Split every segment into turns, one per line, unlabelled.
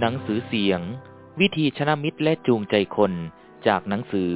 หนังสือเสียง วิธีชนะมิตรและจูงใจคน จากหนังสือ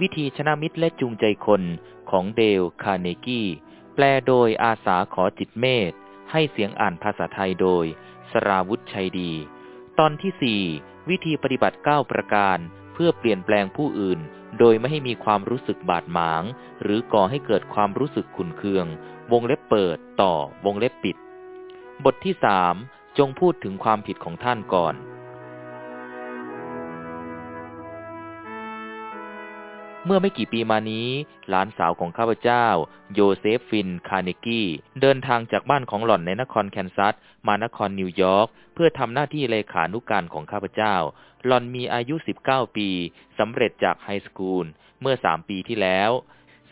วิธีชนะมิตรและจูงใจคนของเดลคาร์เนกี้ แปลโดยอาสาขอจิตเมธให้เสียงอ่านภาษาไทยโดย สราวุธชัยดี ตอนที่สี่วิธีปฏิบัติเก้าประการ เพื่อเปลี่ยนแปลงผู้อื่น โดยไม่ให้มีความรู้สึกบาดหมาง หรือก่อให้เกิดความรู้สึกขุนเคือง วงเล็บเปิดต่อวงเล็บปิด บทที่สาม จงพูดถึงความผิดของท่านก่อน เมื่อไม่กี่ปีมานี้ หลานสาวของข้าพเจ้า โยเซฟฟิน คาร์เนกี้ เดินทางจากบ้านของหล่อนในนครแคนซัส มานครนิวยอร์กเพื่อทำหน้าที่เลขานุการของข้าพเจ้า หล่อนมีอายุ 19 ปีสำเร็จจาก high school เมื่อ 3 ปีที่แล้ว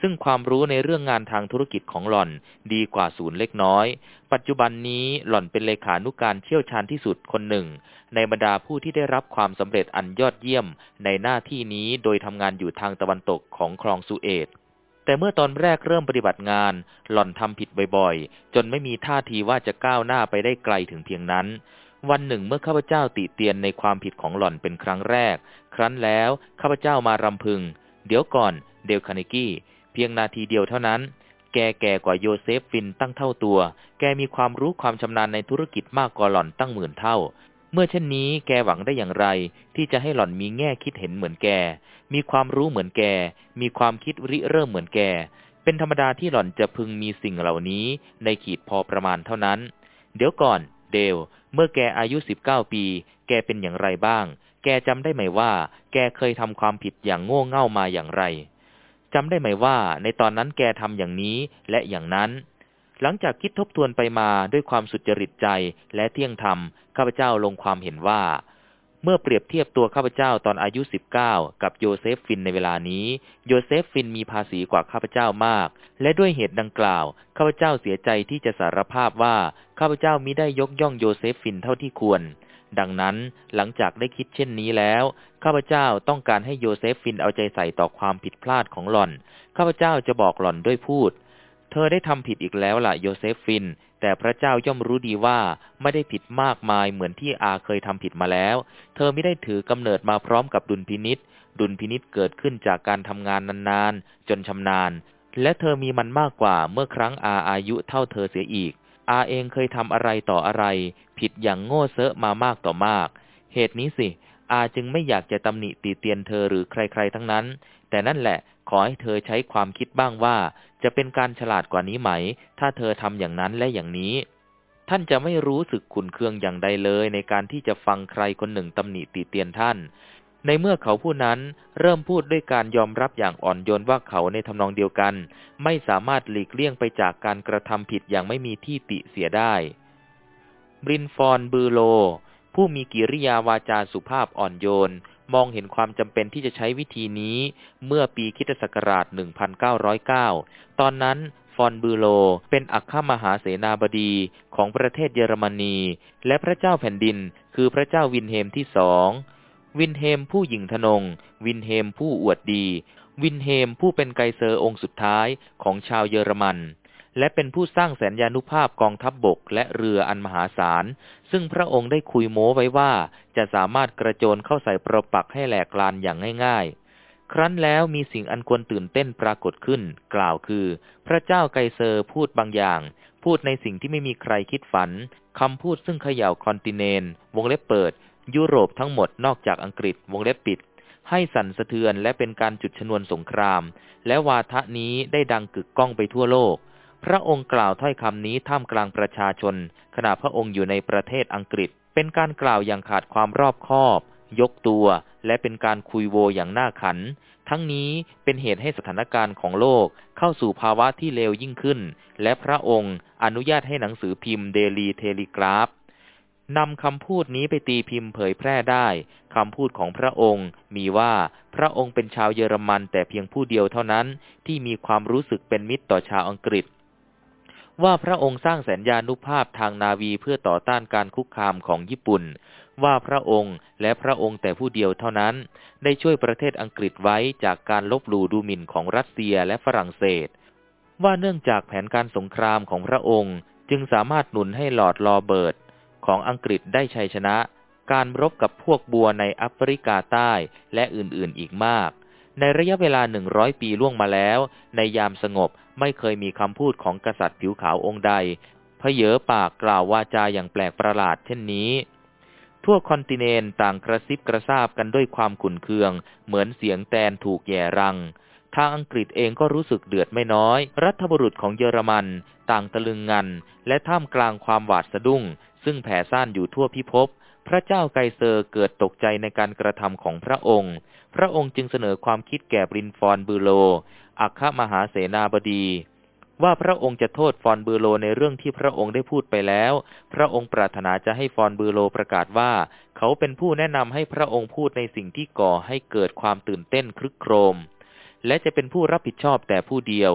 ซึ่งความรู้ในเรื่องงานทางธุรกิจของหล่อนดีกว่าศูนย์เล็กน้อย ปัจจุบันนี้หล่อนเป็นเลขานุการเชี่ยวชาญที่สุดคนหนึ่ง ในบรรดาผู้ที่ได้รับความสำเร็จอันยอดเยี่ยมในหน้าที่นี้โดยทำงานอยู่ทางตะวันตกของคลองสุเอตแต่เมื่อตอนแรกเริ่มปฏิบัติงาน หล่อนทำผิดบ่อยๆ จนไม่มีท่าทีว่าจะก้าวหน้าไปได้ไกลถึงเพียงนั้น วันหนึ่งเมื่อข้าพเจ้าติเตียนในความผิดของหล่อนเป็นครั้งแรก ครั้นแล้วข้าพเจ้ามารำพึง เดี๋ยวก่อน เดลคาร์เนกี้ เพียงนาทีเดียวเท่านั้น แกแก่กว่าโยเซฟฟินตั้งเท่าตัว แกมีความรู้ความชำนาญในธุรกิจมากกว่าหล่อนตั้งหมื่นเท่า เมื่อเช่นนี้แกหวังได้อย่างไร ที่จะให้หล่อนมีแง่คิดเห็นเหมือนแก มีความรู้เหมือนแก มีความคิดริเริ่มเหมือนแก เป็นธรรมดาที่หล่อนจะพึงมีสิ่งเหล่านี้ในขีดพอประมาณเท่านั้น เดี๋ยวก่อน เดล เมื่อแกอายุสิบเก้าปี แกเป็นอย่างไรบ้าง แกจำได้ไหมว่า แกเคยทำความผิดอย่างโง่เง่ามาอย่างไร จำได้ไหมว่าในตอนนั้นแกทำอย่างนี้และอย่างนั้น หลังจากคิดทบทวนไปมาด้วยความสุจริตใจและเที่ยงธรรม ข้าพเจ้าลงความเห็นว่า เมื่อเปรียบเทียบตัวข้าพเจ้าตอนอายุ 19 กับโยเซฟฟินในเวลานี้ โยเซฟฟินมีภาษีกว่าข้าพเจ้ามาก และด้วยเหตุดังกล่าว ข้าพเจ้าเสียใจที่จะสารภาพว่าข้าพเจ้ามิได้ยกย่องโยเซฟฟินเท่าที่ควร ดังนั้นหลังจากได้คิดเช่นนี้แล้ว ข้าพเจ้าต้องการให้โยเซฟฟินเอาใจใส่ต่อความผิดพลาดของหล่อน ข้าพเจ้าจะบอกหล่อนด้วยพูด เธอได้ทำผิดอีกแล้วล่ะโยเซฟฟิน แต่พระเจ้าย่อมรู้ดีว่าไม่ได้ผิดมากมายเหมือนที่อาเคยทำผิดมาแล้ว เธอไม่ได้ถือกำเนิดมาพร้อมกับดุลพินิจดุลพินิษเกิดขึ้นจากการทำงานนานๆ จนชำนาญ และเธอมีมันมากกว่าเมื่อครั้งอาอายุเท่าเธอเสียอีก อาเองเคยทำอะไรต่ออะไร ผิดอย่างโง่เซอะมามากต่อมาก เหตุนี้สิ อาจึงไม่อยากจะตำหนิตีเตียนเธอหรือใครๆทั้งนั้น แต่นั่นแหละขอให้เธอใช้ความคิดบ้างว่า จะเป็นการฉลาดกว่านี้ไหม ถ้าเธอทำอย่างนั้นและอย่างนี้ ท่านจะไม่รู้สึกขุนเคืองอย่างใดเลยในการที่จะฟังใครคนหนึ่งตำหนิตีเตียนท่าน ในเมื่อเขาผู้นั้นเริ่มพูดด้วยการยอมรับอย่างอ่อนโยนว่าเขาในทำนองเดียวกัน ไม่สามารถหลีกเลี่ยงไปจากการกระทำผิดอย่างไม่มีที่ติเสียได้บรินฟอนบือโล ผู้มีกิริยาวาจาสุภาพอ่อนโยน มองเห็นความจำเป็นที่จะใช้วิธีนี้ เมื่อปีคิตศักราช 1909 ตอนนั้นฟอนบือโล เป็นอัครมหาเสนาบดีของประเทศเยอรมนี และพระเจ้าแผ่นดิน คือพระเจ้าวิลเฮมที่สอง วิลเฮมผู้หยิ่งทะนง วิลเฮมผู้อวดดี วิลเฮมผู้เป็นไกเซอร์องค์สุดท้ายของชาวเยอรมัน และเป็นผู้สร้างแสนยานุภาพกองทัพบกและเรืออันมหาศาล ซึ่งพระองค์ได้คุยโม้ไว้ว่าจะสามารถกระโจนเข้าใส่ปรปักษ์ให้แหลกลาญอย่างง่าย ๆ ครั้นแล้วมีสิ่งอันควรตื่นเต้นปรากฏขึ้น กล่าวคือ พระเจ้าไกเซอร์พูดบางอย่าง พูดในสิ่งที่ไม่มีใครคิดฝันคำพูดซึ่งเขย่าคอนติเนนวงเล็บเปิด ยุโรปทั้งหมดนอกจากอังกฤษวงเล็บปิด ให้สั่นสะเทือนและเป็นการจุดชนวนสงคราม และวาทะนี้ได้ดังกึกก้องไปทั่วโลก พระองค์กล่าวถ้อยคำนี้ท่ามกลางประชาชน ขณะพระองค์อยู่ในประเทศอังกฤษ เป็นการกล่าวอย่างขาดความรอบคอบ ยกตัว และเป็นการคุยโวอย่างน่าขัน ทั้งนี้เป็นเหตุให้สถานการณ์ของโลกเข้าสู่ภาวะที่เลวยิ่งขึ้น และพระองค์อนุญาตให้หนังสือพิมพ์เดลีเทลิกราฟ นำคำพูดนี้ไปตีพิมพ์เผยแพร่ได้คำพูดของพระองค์ มีว่าพระองค์เป็นชาวเยอรมันแต่เพียงผู้เดียวเท่านั้นที่มีความรู้สึกเป็นมิตรต่อชาวอังกฤษ ว่าพระองค์สร้างแสนยานุภาพทางนาวีเพื่อต่อต้านการคุกคามของญี่ปุ่น ว่าพระองค์และพระองค์แต่ผู้เดียวเท่านั้น ได้ช่วยประเทศอังกฤษไว้จากการลบหลู่ดูหมิ่นของรัสเซียและฝรั่งเศส ว่าเนื่องจากแผนการสงครามของพระองค์ จึงสามารถหนุนให้ลอร์ดโรเบิร์ต ของอังกฤษได้ชัยชนะ การรบกับพวกบัวร์ในแอฟริกาใต้และอื่นๆอีกมาก ในระยะเวลาหนึ่งร้อยปีล่วงมาแล้ว ในยามสงบไม่เคยมีคำพูดของกษัตริย์ผิวขาวองค์ใดเผยอปากกล่าววาจาอย่างแปลกประหลาดเช่นนี้ ทั่ว continent ต่างกระซิบกระซาบกันด้วยความขุ่นเคือง เหมือนเสียงแตนถูกแหย่รัง ทางอังกฤษเองก็รู้สึกเดือดไม่น้อย รัฐบุรุษของเยอรมัน ต่างตะลึงงัน และท่ามกลางความหวาดสะดุ้ง ซึ่งแผ่ซ่านอยู่ทั่วพิภพ พระเจ้าไกเซอร์เกิดตกใจในการกระทำของพระองค์ พระองค์จึงเสนอความคิดแก่ปรินซ์ฟอนบูโล อัครมหาเสนาบดี ว่าพระองค์จะโทษฟอนบอร์โลในเรื่องที่พระองค์ได้พูดไปแล้ว พระองค์ปรารถนาจะให้ฟอนบอร์โลประกาศว่า เขาเป็นผู้แนะนำให้พระองค์พูดในสิ่งที่ก่อให้เกิดความตื่นเต้นครึกโครม และจะเป็นผู้รับผิดชอบแต่ผู้เดียว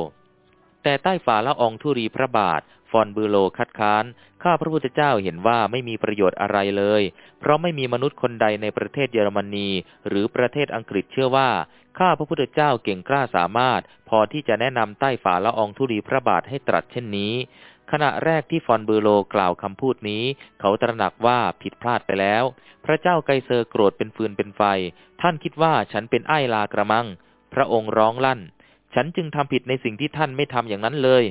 แต่ใต้ฝ่าละอองธุรีพระบาท ฟอนเบอร์โลคัดค้าน ข้าพระพุทธเจ้าเห็นว่าไม่มีประโยชน์อะไรเลย เพราะไม่มีมนุษย์คนใดในประเทศเยอรมนี หรือประเทศอังกฤษเชื่อว่า ข้าพระพุทธเจ้าเก่งกล้าสามารถ พอที่จะแนะนำใต้ฝ่าละอองธุรีพระบาทให้ตรัสเช่นนี้ ขณะแรกที่ฟอนเบอร์โลกล่าวคำพูดนี้ เขาตระหนักว่าผิดพลาดไปแล้ว พระเจ้าไกเซอร์โกรธเป็นฟืนเป็นไฟ ท่านคิดว่าฉันเป็นไอ้ลากระมัง พระองค์ร้องลั่น ฉันจึงทำผิดในสิ่งที่ท่านไม่ทำอย่างนั้นเลย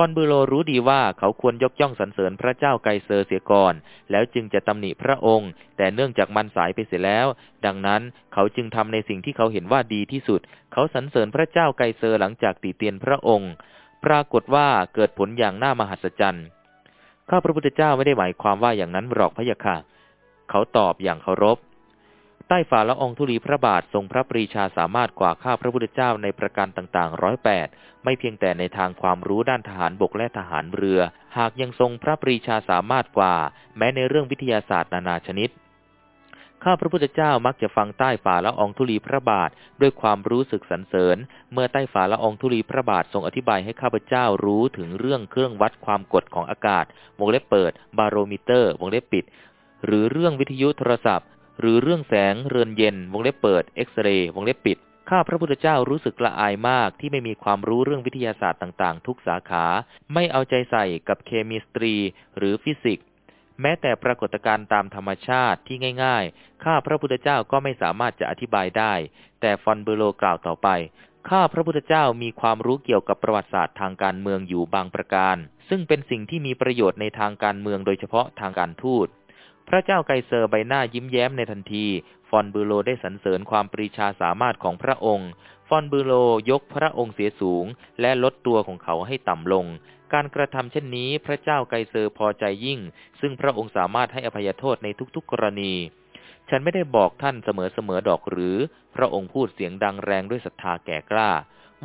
ฟอนบูโลรู้ดีว่าเขาควรยกย่องสรรเสริญพระเจ้าไกเซอร์เสียก่อน แล้วจึงจะตำหนิพระองค์ แต่เนื่องจากมันสายไปเสียแล้ว ดังนั้นเขาจึงทำในสิ่งที่เขาเห็นว่าดีที่สุด เขาสรรเสริญพระเจ้าไกเซอร์หลังจากติเตียนพระองค์ ปรากฏว่าเกิดผลอย่างน่ามหัศจรรย์ข้าพระพุทธเจ้าไม่ได้หมายความว่าอย่างนั้นหรอกพะยะค่ะ เขาตอบอย่างเคารพ ใต้ฝ่าละองธุลีพระบาททรงพระปรีชาสามารถกว่าข้าพระพุทธเจ้าในประการต่างๆร้อยแปดไม่เพียงแต่ในทางความรู้ด้านทหารบกและทหารเรือ หากยังทรงพระปรีชาสามารถกว่า แม้ในเรื่องวิทยาศาสตร์นานาชนิดข้าพระพุทธเจ้ามักจะฟังใต้ฝ่าละองธุลีพระบาทด้วยความรู้สึกสรรเสริญ เมื่อใต้ฝ่าละองธุลีพระบาททรงอธิบายให้ข้าพเจ้ารู้ถึงเรื่องเครื่องวัดความกดของอากาศวงเล็บเปิด บารอมิเตอร์วงเล็บปิด หรือเรื่องวิทยุโทรศัพท์ หรือเรื่องแสงเรินต์เกน วงเล็บเปิดเอ็กซเรย์วงเล็บปิด ข้าพระพุทธเจ้ารู้สึกละอายมากที่ไม่มีความรู้เรื่องวิทยาศาสตร์ต่างๆ ทุกสาขา ไม่เอาใจใส่กับ chemistry หรือฟิสิกส์แม้แต่ปรากฏการณ์ตามธรรมชาติที่ง่าย ๆ ข้าพระพุทธเจ้าก็ไม่สามารถจะอธิบายได้ แต่ฟอนบูโลกล่าวต่อไป ข้าพระพุทธเจ้ามีความรู้เกี่ยวกับประวัติศาสตร์ทางการเมืองอยู่บางประการ ซึ่งเป็นสิ่งที่มีประโยชน์ในทางการเมืองโดยเฉพาะทางการทูต พระเจ้าไกเซอร์ใบหน้ายิ้มแย้มในทันที ฟอนบูโลได้สรรเสริญความปรีชาสามารถของพระองค์ ฟอนบูโลยกพระองค์เสียสูง และลดตัวของเขาให้ต่ำลง การกระทำเช่นนี้พระเจ้าไกเซอร์พอใจยิ่ง ซึ่งพระองค์สามารถให้อภัยโทษในทุกๆกรณี ฉันไม่ได้บอกท่านเสมอๆดอกหรือ พระองค์พูดเสียงดังแรงด้วยศรัทธาแก่กล้า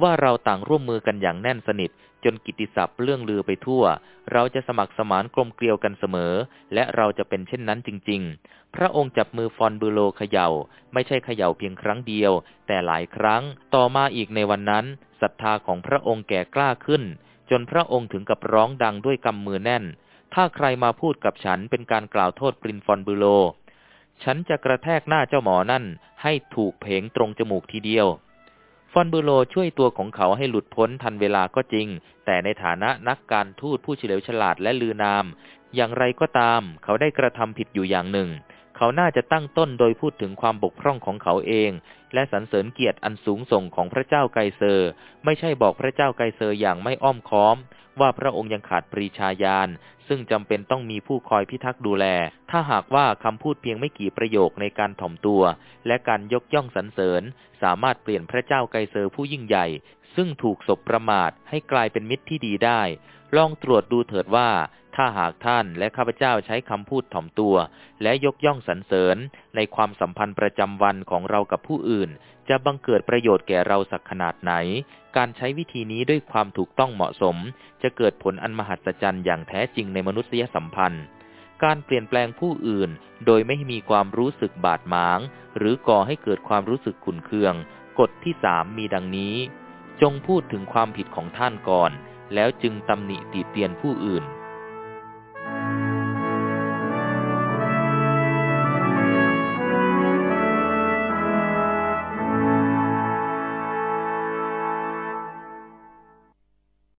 ว่าเราต่างร่วมมือกันอย่างแน่นสนิท จนกิตติศัพท์เรื่องลือไปทั่ว เราจะสมัครสมานกลมเกลียวกันเสมอ และเราจะเป็นเช่นนั้นจริง ๆ พระองค์จับมือฟอนบูโลเขยา่า ไม่ใช่เขย่าเพียงครั้งเดียว แต่หลายครั้ง ต่อมาอีกในวันนั้นศรัทธาของพระองค์แก่กล้าขึ้น จนพระองค์ถึงกับร้องดังด้วยกำมือแน่น ถ้าใครมาพูดกับฉันเป็นการกล่าวโทษปรินฟอนบูโล ฉันจะกระแทกหน้าเจ้าหมอนั่นให้ถูกเพงตรงจมูกทีเดียว ฟอนบูโลช่วยตัวของเขาให้หลุดพ้นทันเวลาก็จริง แต่ในฐานะนักการทูตผู้เฉลียวฉลาดและลือนาม อย่างไรก็ตาม เขาได้กระทำผิดอยู่อย่างหนึ่ง เขาน่าจะตั้งต้นโดยพูดถึงความบกพร่องของเขาเอง และสรรเสริญเกียรติอันสูงส่งของพระเจ้าไกเซอร์ ไม่ใช่บอกพระเจ้าไกเซอร์อย่างไม่อ้อมค้อม ว่าพระองค์ยังขาดปรีชาญาณซึ่งจำเป็นต้องมีผู้คอยพิทักษ์ดูแล ถ้าหากว่าคำพูดเพียงไม่กี่ประโยคในการถ่อมตัว และการยกย่องสรรเสริญ สามารถเปลี่ยนพระเจ้าไกเซอร์ผู้ยิ่งใหญ่ ซึ่งถูกศพประมาทให้กลายเป็นมิตรที่ดีได้ ลองตรวจดูเถิดว่า ถ้าหากท่านและข้าพเจ้าใช้คำพูดถ่อมตัว และยกย่องสรรเสริญในความสัมพันธ์ประจำวันของเรากับผู้อื่น จะบังเกิดประโยชน์แก่เราสักขนาดไหน การใช้วิธีนี้ด้วยความถูกต้องเหมาะสม จะเกิดผลอันมหัศจรรย์อย่างแท้จริงในมนุษยสัมพันธ์ การเปลี่ยนแปลงผู้อื่น โดยไม่มีความรู้สึกบาดหมาง หรือก่อให้เกิดความรู้สึกขุนเคือง กฎที่สามมีดังนี้ จงพูดถึงความผิดของท่านก่อน แล้วจึงตำหนิติเตียนผู้อื่น